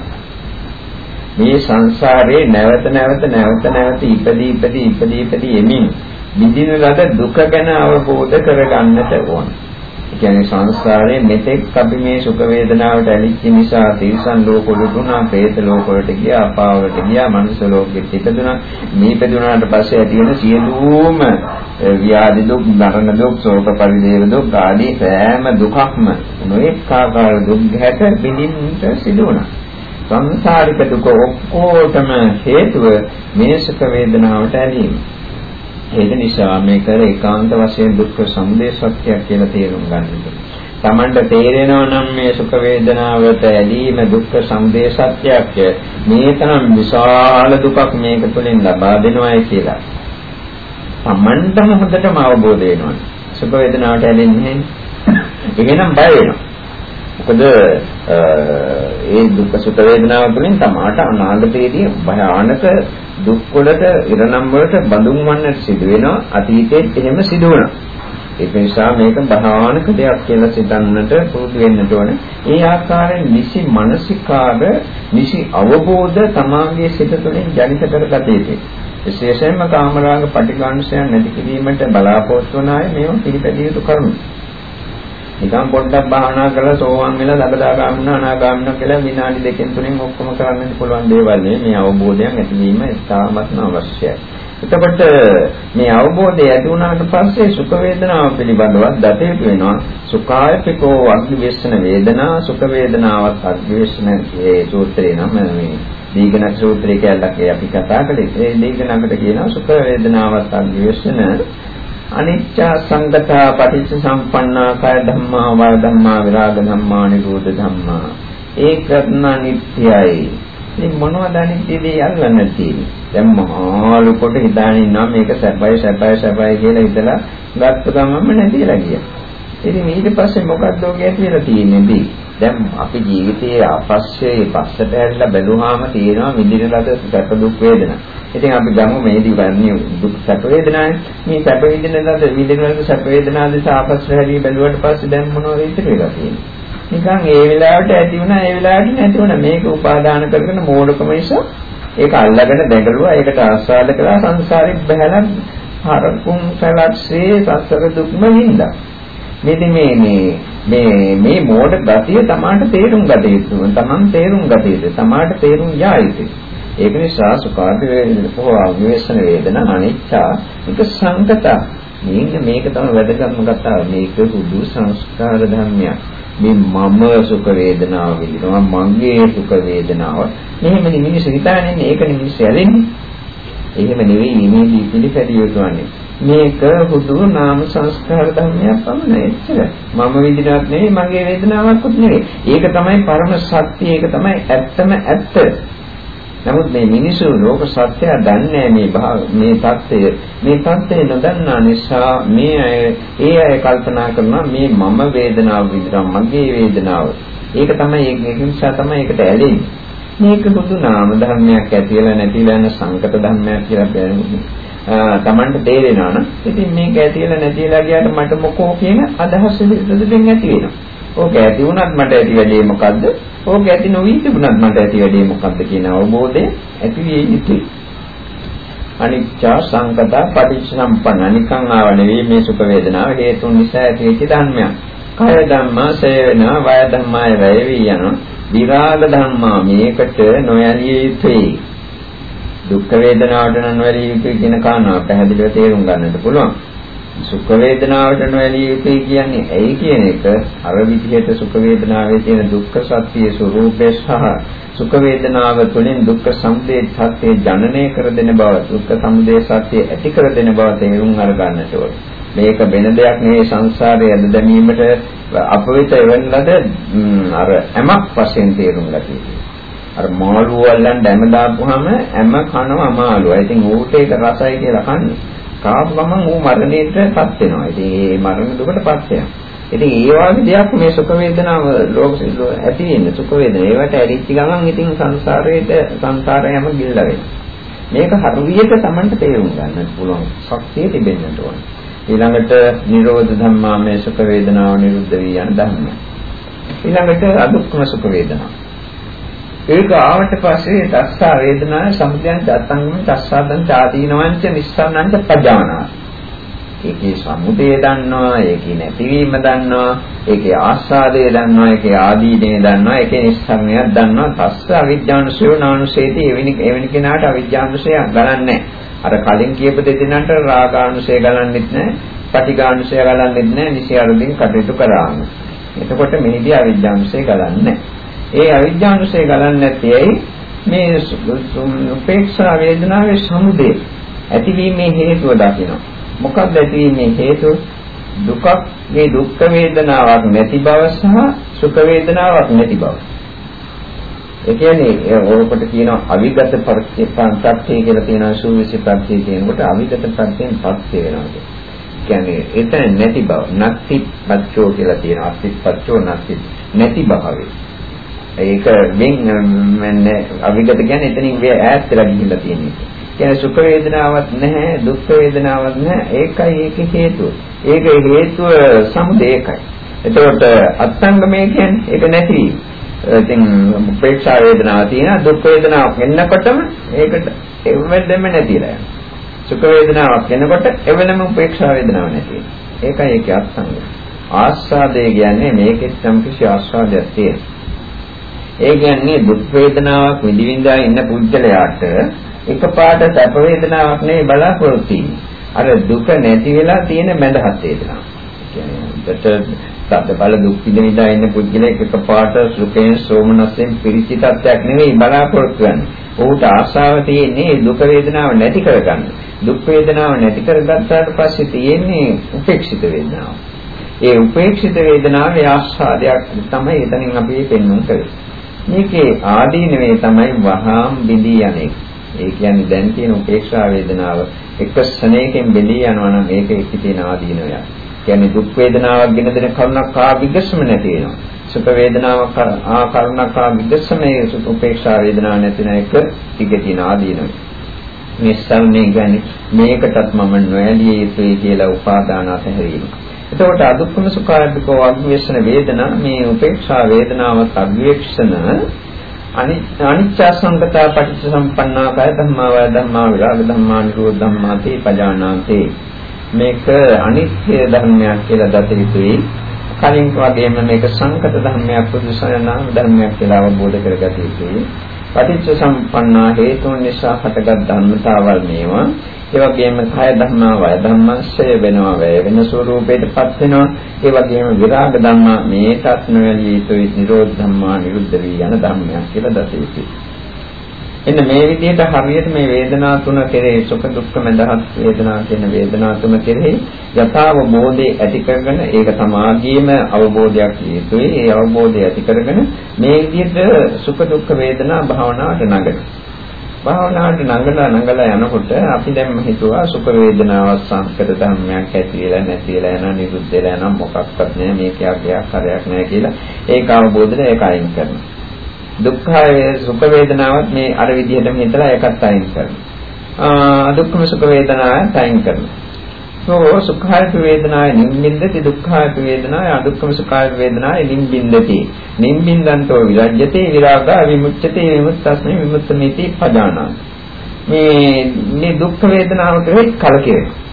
මේ සංසාරේ නැවත නැවත නැවත නැවත ඉපදී ඉපදී ඉපදී ඉපදී එමින් විඳින ලද දුක ගැන අවබෝධ කරගන්නට ඕනේ. කියන්නේ සංසාරයේ මෙතෙක් අපි මේ සුඛ වේදනාවට ඇලිච්ච නිසා තිරිසන් ලෝකවලට උනා, പ്രേත ලෝකවලට ගියා, අපාවලට ගියා, මනුෂ්‍ය ලෝකෙට ඉපදුනා. මේ ඉපදුනාට පස්සේ ඇති වෙන සියලුම ව්‍යාධි දුක්, මරණ දුක්, ශෝක පරිදේව දුක් ආදී සෑම දුකක්ම නොඑක ආකාර දුක් ගැට බිඳින්නට සිදු වුණා. සංසාරික දුක ඔක්කොටම හේතුව මේ සුඛ වේදනාවට ඇලීම. ඒක නිසා මේක ඒකාන්ත වශයෙන් දුක්ඛ සමුදය සත්‍යයක් කියලා තේරුම් ගන්න ඕනේ. Tamanට තේරෙනවා නම් මේ සුඛ වේදනාවට ඇලීම දුක්ඛ සමුදය සත්‍යයක් මේ තරම් විශාල දුකක් මේක තුළින් ලබා දෙනවායි කියලා. Tamanටම හොඳටම අවබෝධ වෙනවා. සුඛ වේදනාවට ඇලෙන්නේ නැහැ. එහෙනම් බය වෙනවා. මොකද ඒ දුක් සුඛ වේදනාව තුළින් තමාට අනාගතයේදී භයානක දුක් වලට ඉරණම් වලට බඳුන් වන්නට සිදු වෙනවා අතීතයේත් එහෙම සිදු වුණා. ඒක නිසා මේක භයානක දෙයක් කියලා සිතන්නට පුරුදු වෙන්නට ඕනේ. ඒ ආකාරයෙන් නිසි මානසිකාර නිසි අවබෝධ තමාගේ සිත තුළින් ජනිත කරගත යුතුයි. විශේෂයෙන්ම කාමරාග පටිඝානුසයන් නැති කිරීමට බලාපොරොත්තු වන අය මේව පිළිපැදිය යුතු කරුණු. නිකන් පොඩ්ඩක් භාවනා කරලා සෝවාන් වෙලා දගදාගාමින අනාගාමින කියලා විනාඩි දෙකෙන් තුනෙන් ඔක්කොම කරන්න පුළුවන් දේවල් මේ අවබෝධයක් ඇතිවීම ඉතාමත්ම අවශ්‍යයි. එතකොට මේ අවබෝධය ඇති වුණාට පස්සේ සුඛ වේදනාව පිළිබඳව දතේට වෙනවා. සුඛායතිකෝ අග්නිවේෂණ වේදනා සුඛ වේදනාවත් අග්නිවේෂණ ඒ සූත්‍රේ නම් මේ දීඝන සූත්‍රය කියලා අපි කතා කළේ. ඒ දීඝනකට කියනවා සුඛ වේදනාවත් අග්නිවේෂණ අනිච්ච සංගතා පටිච්ච සම්පන්නා කය ධම්මා වාය ධම්මා විරාග ධම්මා නිරෝධ ධම්මා. ඒක නිට්ටයයි. ඉතින් මොනවද අනිත්‍යදී යල්ලන්න තියෙන්නේ දැන් මහලු කොට හිතාගෙන ඉන්නවා මේක සැපයි සැපයි සැපයි කියලා හිතලා ගත්ත ගමන්ම නැතිලා ගියා. ඉතින් ඊට පස්සේ මොකක්ද ඔගේ ඇති වෙලා තියෙන්නේ? දැන් අපි ජීවිතයේ අපස්සේ පස්සට ඇරිලා බැලුවාම තියෙනවා විඳින ලද සැප දුක් වේදනා. ඉතින් අපි ගමු මේ දිවන්නේ දුක් සැප වේදනායි. මේ සැප විඳින ලද විඳින ලද සැප වේදනා දෙස අපස්සේ හැදී බැලුවට පස්සේ දැන් මොනවද ඉතිරි වෙලා තියෙන්නේ? නිකන් ඒ වෙලාවට ඇති වුණා ඒ වෙලාවට නැති වුණා මේක උපාදාන කරගෙන මෝඩකම නිසා ඒක අල්ලගෙන දැඟලුවා ඒකට ආස්වාද කළා සංසාරෙත් බහැලා හරකුන් සලක්සේ සසර දුක්ම වින්දා මෙන්න මේ මේ මේ මේ මෝඩ ගතිය තමාට තේරුම් ගත යුතු. තමන් තේරුම් ගත යුතු. තමාට තේරුම් යා යුතුයි. ඒක නිසා සුඛාර්ථ වේදනා විවේචන වේදනා අනිච්චා මේක සංකත. මේක මේක තමයි වැදගත්ම කතාව. මේක සුදු සංස්කාර ධර්මයක්. මේ මම සුඛ වේදනාව විඳිනවා මගේ සුඛ වේදනාව. මෙහෙම මිනිස්සු හිතන්නේ ඒකනේ මිනිස්සු ඇලෙන්නේ. එහෙම නෙවෙයි මේ පිළිපැදිය යුතුන්නේ. මේක හුදු නාම සංස්කාර ධර්මයක් පමණයි එච්චර. මම විඳිනවත් නෙවෙයි මගේ වේදනාවක්වත් නෙවෙයි. ඒක තමයි පරම සත්‍ය. ඒක තමයි ඇත්තම ඇත්ත. නමුත් මේ මිනිසු ලෝක සත්‍යය දන්නේ මේ මේ தත්ත්වය. මේ தත්ත්වය නොදන්නා නිසා මේ අය ඒ අය කල්පනා කරනවා මේ මම වේදනාව විඳිනවා මගේ වේදනාව. ඒක තමයි ඒක නිසා තමයි ඒකට ඇලෙන්නේ. මේක බුදු නාම ධර්මයක් ඇතිලා නැතිලා යන සංකත ධර්මයක් කියලා කියන්නේ. Tamanට තේරෙනවා නම් ඉතින් මේක ඇතිලා නැතිලා ගියාට මට මොකෝ කියන අදහස දෙදෙන් ඇති වෙනවා. ඕක ඇති වුණත් මට ඇති වෙන්නේ මොකද්ද? ඕක ඇති නොවි තිබුණත් මට ඇති වෙන්නේ මොකද්ද කියන අවබෝධය ඇති විය යුතුයි. අනිච්චා සංකතා පටිච්චසම්පන්න නිකං ආව නෙවෙයි මේ සුඛ වේදනාව හේතුන් නිසා ඇතිවෙච්ච ධර්මයක්. කය ධම්මා සේවනා වය ධම්මාය වැයවි යන විරාග ධම්මා මේකට නොයලිය යුතුයි. දුක් වේදනාවට නොවැළී යුතුයි කියන කාරණාව පැහැදිලිව තේරුම් ගන්නට පුළුවන්. සුඛ වේදනාවට නොවැළී යුතුයි කියන්නේ ඇයි කියන එක අර විදිහට සුඛ වේදනාවේ තියෙන දුක්ඛ සත්‍යයේ ස්වરૂපය සහ සුඛ වේදනාව තුළින් දුක්ඛ සමුදය සත්‍ය ජනනය කර දෙන බව දුක්ඛ සමුදය සත්‍ය ඇති කර දෙන බව තේරුම් අරගන්නට ඕනේ. මේක වෙන දෙයක් නෙවෙයි සංසාරයේ ඇද දැමීමට අපවිත වෙන ලද අර ඇමක් වශයෙන් තේරුම් ගත යුතුයි. අර මාළුව වල්ලන් දැම දාපුවාම හැම කනවා මාළුවා. ඉතින් ඌට ඒක රසයි කියලා කන්නේ. කාපු ගමන් ඌ මරණයටපත් වෙනවා. ඉතින් ඒ මරණ දුකටපත් වෙනවා. ඉතින් ඒ වගේ දෙයක් මේ සුඛ වේදනාව ලෝක ඇති වෙන්නේ සුඛ වේදන. ඒවට ඇරිච්ච ගමන් ඉතින් සංසාරයේට සංසාරයම ගිල්ලා වෙනවා. මේක හරියට Tamanට තේරුම් ගන්න පුළුවන් ශක්තිය තිබෙන්නට ඕන. ඊළඟට නිරෝධ ධම්මා මේ සුඛ වේදනාව නිරුද්ධ වී යන ධර්ම. ඊළඟට අදුක්ඛම සුඛ වේදනාව. ඒක ආවට පස්සේ දස්සා වේදනා සමුදයන් දත්තංගම දස්සාදං ආදීනවංච නිස්සාරණංච පජානා. ඒකේ සමුදය දන්නවා, ඒකේ නැතිවීම දන්නවා, ඒකේ ආස්වාදය දන්නවා, ඒකේ ආදීනේ දන්නවා, ඒකේ නිස්සාරණයක් දන්නවා. තස්ස අවිජ්ජානුසයෝ නානුසේති එවැනි එවැනි කෙනාට අවිජ්ජානුසය ගලන්නේ අර කලින් කියපු දෙදෙනාට රාගානුසය ගලන්නෙත් නැහැ, පටිඝානුසය ගලන්නෙත් නැහැ, නිසි අරුදින් කටයුතු කරාම. එතකොට මෙහිදී අවිජ්ජානුසය ගලන්නේ නැහැ. ඒ අවිජ්ජානුසය ගලන්නේ නැති ඇයි? මේ උපේක්ෂා වේදනාවේ සමුදේ ඇතිවීමේ හේතුව දකිනවා. මොකක්ද ඇතිවීමේ හේතුව? දුකක් මේ දුක් වේදනාවක් නැති බව සහ සුඛ වේදනාවක් නැති බව. ඒ කියන්නේ ඕකට කියනවා අවිගත ප්‍රත්‍ය කියලා තියෙනවා සූවිසි ප්‍රත්‍ය කියනකොට අවිගත ප්‍රත්‍යයෙන් පත්‍ය වෙනවා. කියන්නේ එතන නැති බව නැති පච්චෝ කියලා තියෙනවා. අස්ති පච්චෝ නැති නැති භාවය. ඒක වෙන් අවිගත කියන්නේ එතනින් වේ ඈත් වෙලා ගිහිල්ලා තියෙන එක. කියන්නේ සුඛ වේදනාවක් නැහැ, දුක් වේදනාවක් නැහැ. ඒකයි ඒකේ හේතුව. ඒක හේතුව සමුදය ඒකයි. එතකොට අත්ංගමය කියන්නේ ඒක නැති. ඉතින් උපේක්ෂා වේදනාව තියෙන දුක් වේදනාවක් එන්නකොටම ඒකට එවෙන්නම නැතිලා යනවා. සුඛ වේදනාවක් එනකොට එවෙනම උපේක්ෂා වේදනාවක් නැති වෙනවා. ඒකයි ඒකේ අත්ංගය. ආස්වාදය කියන්නේ මේකෙත් සම් කිසි ආස්වාදයක් තියෙනවා. ඒ කියන්නේ දුක් වේදනාවක් විඳින්දා ඉන්න පුද්ගලයාට එකපාරට සැප වේදනාවක් නෙවෙයි බලාපොරොත්තු අර දුක නැති වෙලා තියෙන මඳහත් වේදනාව. කියන්නේ බල දුක් විඳින්දා ඉන්න පුද්ගලයෙක් එකපාරට සුඛයෙන් සෝමනස්යෙන් පිරිචි තත්ත්වයක් නෙවෙයි බලාපොරොත්තු වෙන්නේ. ඔහුට ආශාව තියෙන්නේ දුක වේදනාව නැති කරගන්න. දුක් වේදනාව නැති කරගත්තාට පස්සේ තියෙන්නේ උපේක්ෂිත වේදනාව. ඒ උපේක්ෂිත වේදනාවේ ආස්වාදයක් තමයි එතනින් අපි පෙන්වන්න කරන්නේ. මේකේ ආදීනවේ තමයි වහාම් බිඳී යන්නේ. ඒ කියන්නේ දැන් තියෙන උපේක්ෂා වේදනාව එක ස්නේහයෙන් බෙදී යනවා නම් ඒක එක්ක තියෙන ආදීනවය. කියන්නේ දුක් වේදනාවක් ගෙන දෙන කරුණක් ආ විගසම නැති වෙනවා. සුඛ වේදනාවක් ආ කරුණක් ආ විගසමේ සුඛ උපේක්ෂා වේදනාවක් නැති වෙන එක ටිකකින් ආදීනවයි. නිස්සල්නේ ගන්නේ මේකටත් මම නොඇලිය යුතුයි කියලා උපාදාන අතහැරීම. එතකොට අදුක්කම සුඛායබ්බකෝ අග්වේෂණ වේදනා මේ උපේක්ෂා වේදනාවත් අග්වේෂණ අනිච්ච සංගතා පටිච්ච සම්පන්නා කය ධම්මා වය ධම්මා විරාග ධම්මා නිරෝධ ධම්මා තේ පජානාති. මේක අනිත්‍ය ධර්මයක් කියලා දත යුතුයි. කලින් වගේම මේක සංකත ධර්මයක් පුදුසයනාම ධර්මයක් කියලා අවබෝධ කරගත යුතුයි. පටිච්ච සම්පන්නා හේතුන් නිසා හටගත් ධර්මතාවල් මේවා. ඒ වගේම කය ධර්මා වය ධර්මස්සය වෙනවා වේ වෙන ස්වરૂපයටපත් වෙනවා. ඒ වගේම විරාග ධර්මා මේකත් නොයලිය යුතුයි නිරෝධ ධර්මා නිරුද්ධ වී යන ධර්මයක් කියලා දතේති එන්න මේ විදිහට හරියට මේ වේදනා තුන කෙරෙහි සුඛ දුක්ඛ මඳහත් වේදනා කියන වේදනා තුන කෙරෙහි යථාවබෝධය ඇති කරගෙන ඒක සමාධියේම අවබෝධයක් යුතුයි. ඒ අවබෝධය ඇති කරගෙන මේ විදිහට සුඛ දුක්ඛ වේදනා භාවනාවට නඟනවා භාවනාවට නඟලා නඟලා යනකොට අපි දැන් හිතුවා සුඛ වේදනාවක් සංස්කෘත ධර්මයක් ඇති වෙලා නැති වෙලා යන නිරුද්ධ වෙලා යන මොකක්වත් නැහැ මේකයක් දෙයක් හරයක් නැහැ කියලා ඒක අවබෝධයෙන් ඒක අයින් කරනවා. දුක්ඛය සුඛ වේදනාවත් මේ අර විදිහටම හිතලා ඒකත් අයින් කරනවා. ආ දුක්ඛම සුඛ වේදනාවත් අයින් කරනවා. සෝ සුඛායත වේදනාය නිම්බින්දති දුක්ඛායත වේදනාය අදුක්ඛම සුඛායත වේදනාය නිම්බින්දති. නිම්බින්දන්තෝ විරජ්‍යතේ විරාගා විමුච්ඡතේ විමුක්තස්මේ විමුක්තමේති පදානාති මේ මේ දුක් වේදනාව කෙරෙහි කලකිරෙනවා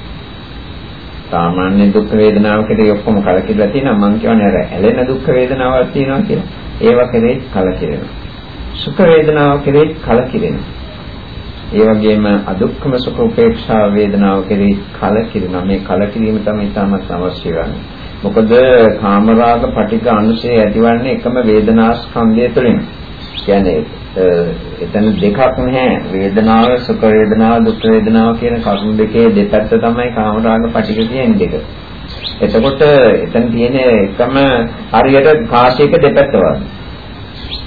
සාමාන්‍ය දුක් වේදනාව කෙරෙහි ඔක්කොම කලකිරලා තියෙනවා. මම කියන්නේ අර ඇලෙන දුක් වේදනාවක් තියෙනවා කියලා. ඒවා කෙරෙහි කලකිරෙනවා. සුඛ වේදනාව කෙරෙහි කලකිරෙනවා. ඒ වගේම අදුක්කම සුඛ උපේක්ෂා වේදනාව කෙරෙහි කලකිරීම මේ කලකිරීම තමයි තමත් අවශ්‍ය වෙන්නේ. මොකද කාමරාග පටික අනුශය ඇතිවන්නේ එකම වේදනා ස්කන්ධය තුළින්. කියන්නේ එතන දෙකක් නැහැ. වේදනාව සුඛ වේදනාව දුක් වේදනාව කියන කරුණු දෙකේ දෙපැත්ත තමයි කාමරාග පටික කියන්නේ දෙක. එතකොට එතන තියෙන එකම හරියට කාශයක දෙපැත්ත වගේ.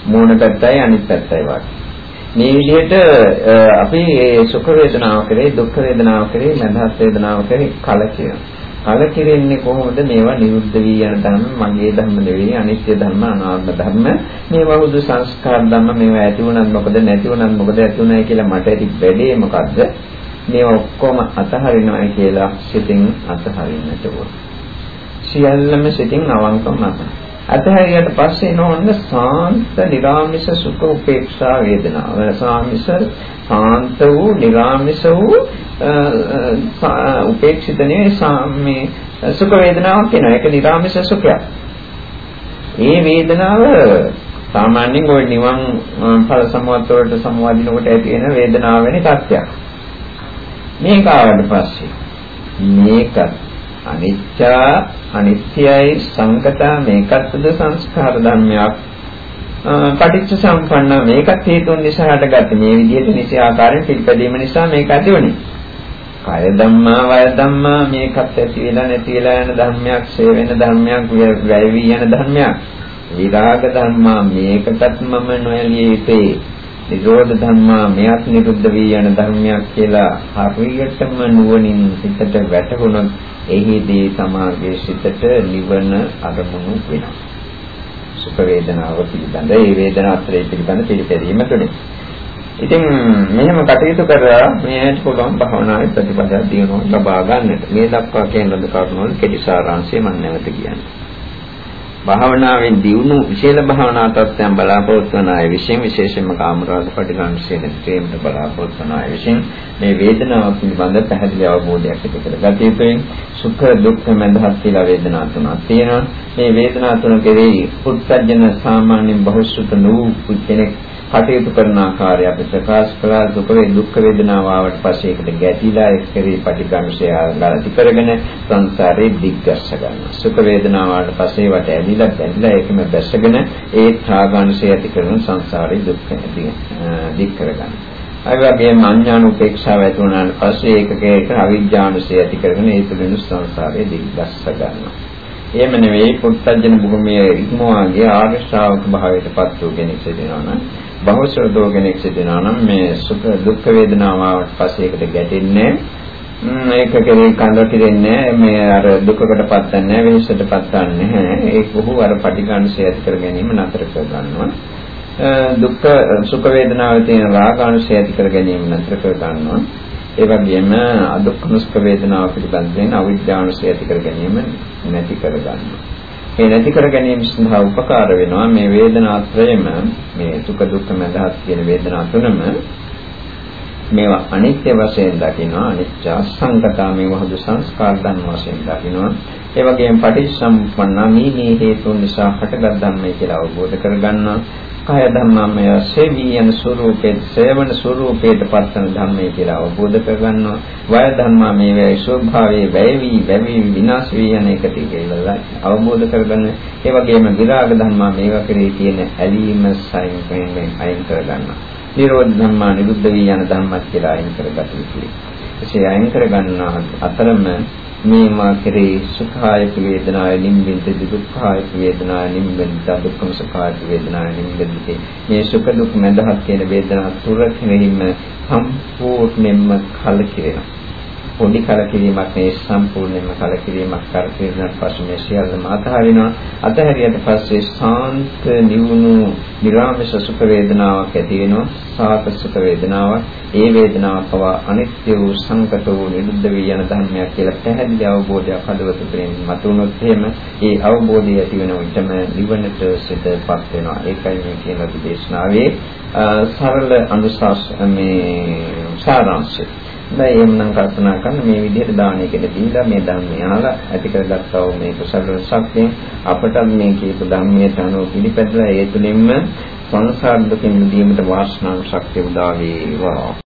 මූණ පැත්තයි අනිත් පැත්තයි වගේ. මේ විදිහට අපි සුඛ වේදනාව කරේ දුක්ඛ වේදනාව කරේ මනස වේදනාව කරේ කලකිරෙනවා. කලකිරෙන්නේ කොහොමද? මේවා නිරුද්ධ වී යන ධර්ම මගේ ධර්ම නෙවෙයි අනිත්‍ය ධර්ම අනාත්ම ධර්ම. මේවා හුදු සංස්කාර ධර්ම මේවා ඇති වුණත් මොකද නැති වුණත් මොකද ඇති වුණයි කියලා මට ඇති වැඩේ මොකද්ද? මේවා ඔක්කොම අතහරිනවා කියලා සිතින් අතහරින්නට ඕන. සියල්ලම සිතින් අවංකවම අතහරිනවා අතහැරියට පස්සේ නෝන්න සාන්ත නිරාමිෂ සුඛ උපේක්ෂා වේදනාව. සාමිෂ සාන්ත වූ නිරාමිෂ වූ උපේක්ෂිතනේ සාමේ සුඛ වේදනාවක් වෙනවා. ඒක නිරාමිෂ සුඛයක්. මේ වේදනාව සාමාන්‍යයෙන් ওই නිවන් ඵල සමවත්ත වලට සමවදිනකොට ඇති වෙන වේදනාව වෙන තත්ත්වයක්. මේක ආවට පස්සේ මේකත් අනිච්චා අනිත්‍යයි සංකතා මේකත් සුද සංස්කාර ධර්මයක්. පටිච්ච සම්පන්න මේකත් හේතුන් නිසා හටගත්තේ. මේ විදිහට නිසි ආකාරයෙන් පිළිපැදීම නිසා මේක ඇතිවන්නේ කය ධම්මා වය ධම්මා මේකත් ඇති වෙලා නැති වෙලා යන ධර්මයක් ෂේ වෙන ධර්මයක් වැය වී යන ධර්මයක්. විරාග ධර්මා මේකටත් මම නොයලිය යුතුයි. නිරෝධ ධර්මා මෙයත් නිරුද්ධ වී යන ධර්මයක් කියලා හරියටම නුවණින් හිතට වැටහුණොත් එහිදී සමාගයේ සිතට නිවන අරමුණු වෙනවා. සුඛ වේදනාව පිළිබඳ ඒ වේදනාත්‍රය පිළිබඳ පිළිපැදීම තුනේ. ඉතින් මෙහෙම කටයුතු කරලා මේකට පුළුවන් භවනාවේ ප්‍රතිපදාව දිනනවා ලබා ගන්නට. මේ දක්වා කියන ලද කරුණු වල කෙටි සාරාංශය මම නැවත කියන්නේ. භාවනාවෙන් දියුණු විශේෂ භාවනා තත්ත්වයන් බලාපොරොත්තු වන අය විශේෂ විශේෂයෙන්ම කාමරාග පටිඝාංශයෙන් ක්‍රේමට බලාපොරොත්තු වන අය විශේෂ මේ වේදනාව පිළිබඳ පැහැදිලි අවබෝධයක් ඇති කරගත යුතුයි. සුඛ දුක්ඛ මඳහත් කියලා වේදනා තුනක් තියෙනවා. මේ වේදනා තුන කෙරෙහි පුත්‍ත්ජන සාමාන්‍යයෙන් බහුසුත නූ කෙනෙක් කටයුතු කරන ආකාරය අපි ප්‍රකාශ කළා. දුක වේ දුක් වේදනාව ආවට පස්සේ ඒකට ගැටිලා එක් කරේ පටිඝංශය ගලති කරගෙන සංසාරේ දිග්ගස්ස ගන්නවා. සුඛ වේදනාව ආවට පස්සේ වට ඇලිලා බැඳලා ඒකම බැසගෙන ඒ ත්‍රාගංශය ඇති කරන සංසාරේ දුක් දිග් කරගන්නවා අය වගේම අඥාන උපේක්ෂාව ඇති වුණාට පස්සේ ඒකකේට අවිජ්ජානුසය ඇති කරගෙන ඒ තුළින් සංසාරේ දිග්ගස්ස ගන්නවා. එහෙම නෙවෙයි පුත්තජන භූමියේ ඉක්මවාගේ ආර්ය ශ්‍රාවක භාවයට පත් වූ කෙනෙක් සිටිනවා නම් බහුශ්‍රදෝ කෙනෙක් සිටිනවා නම් මේ සුඛ දුක් වේදනාවට පස්සේ ඒකට ගැටෙන්නේ ඒක කෙරේ කඳ පිරෙන්නේ මේ අර දුකකටපත් නැහැ වෙනසටපත් නැහැ. ඒක බොහෝ අර පටිඝානසය ඇති කර ගැනීම නතර කර ගන්නවා. දුක් සුඛ වේදනාවේ තියෙන රාගානුසය ඇති කර ගැනීම නතර කර ගන්නවා. ඒ වගේම අදුක්ඛම සුඛ වේදනාව පිළිබඳව අවිද්‍යානුසය ඇති කර ගැනීම නැති කර ගන්නවා. මේ නැති කර ගැනීම සඳහා උපකාර වෙනවා මේ වේදනාත්‍රයම මේ සුඛ දුක්ඛ මඳහත් කියන වේදනා තුනම මේවා අනිත්‍ය වශයෙන් දකිනවා අනිච්ච සංකතා මේවා හදු සංස්කාර ධර්ම වශයෙන් දකිනවා. ඒ වගේම පටිච්චසමුප්පන්නා මේ මේ හේතුන් නිසා හටගත් ධර්මයි කියලා අවබෝධ කරගන්නවා. කාය ධම්මමය සේවී යන ස්වરૂපේ සේවන ස්වરૂපේට පත්තන ධම්මයි කියලා අවබෝධ කරගන්නවා. වය ධම්මා මේ වේ ස්වභාවයේ වැයවි වැවි විනාශ වී යන එකට කියලා අවබෝධ කරගන්න. ඒ වගේම විරාග ධම්මා මේවා කෙරේ තියෙන ඇලීම සයින් වෙනින් අයින් කරගන්නවා. නිරෝධ ධම්මා නිරුද්ධ වී යන ධම්මත් කියලා අයින් කරගත යුතුයි. එසේ අයින් කරගන්න අතරම මේ මා කෙරේ සුඛායක වේදනාය නිම්බෙන්ද දුක්ඛායක වේදනාය නිම්බෙන්ද දුක්ඛම සුඛායක වේදනාය නිම්බෙන්ද මේ සුඛ දුක් මඳහත් කියන වේදනා තුර කෙරෙහිම සම්පූර්ණයෙන්ම කලකිරෙනවා. පොඩි කලකිරීමක් මේ සම්පූර්ණයෙන්ම කලකිරීමක් කරකිරීමක් පස්සේ මේ සියල්ලම අතහරිනවා. අතහැරියට පස්සේ සාන්ත නිවුණු නිරාමස සුඛ වේදනාවක් ඇති වෙනවා. සාත සුඛ වේදනාවක්. ඒ වේදනාව පවා අනිත්‍ය වූ සංකත වූ නිරුද්ධ වී යන ධර්මයක් කියලා පැහැදිලි අවබෝධයක් හදවත තුළින් මතුනොත් එහෙම ඒ අවබෝධය ඇති වෙන විටම නිවනට සිතපත් වෙනවා. ඒකයි මේ කියන දේශනාවේ සරල අනුශාස මේ සාරාංශය. දැන් එහෙමනම් කල්පනා කරන මේ විදිහට දානයකට දීලා මේ ධර්මය අහලා ඇති කරගත්තා වූ මේ කුසල ශක්තිය අපට මේ කීප ධර්මයට අනුව පිළිපැදලා ඒ තුළින්ම සංසාර දුකින් මිදීමට වාසනාව ශක්තිය උදා වේවා.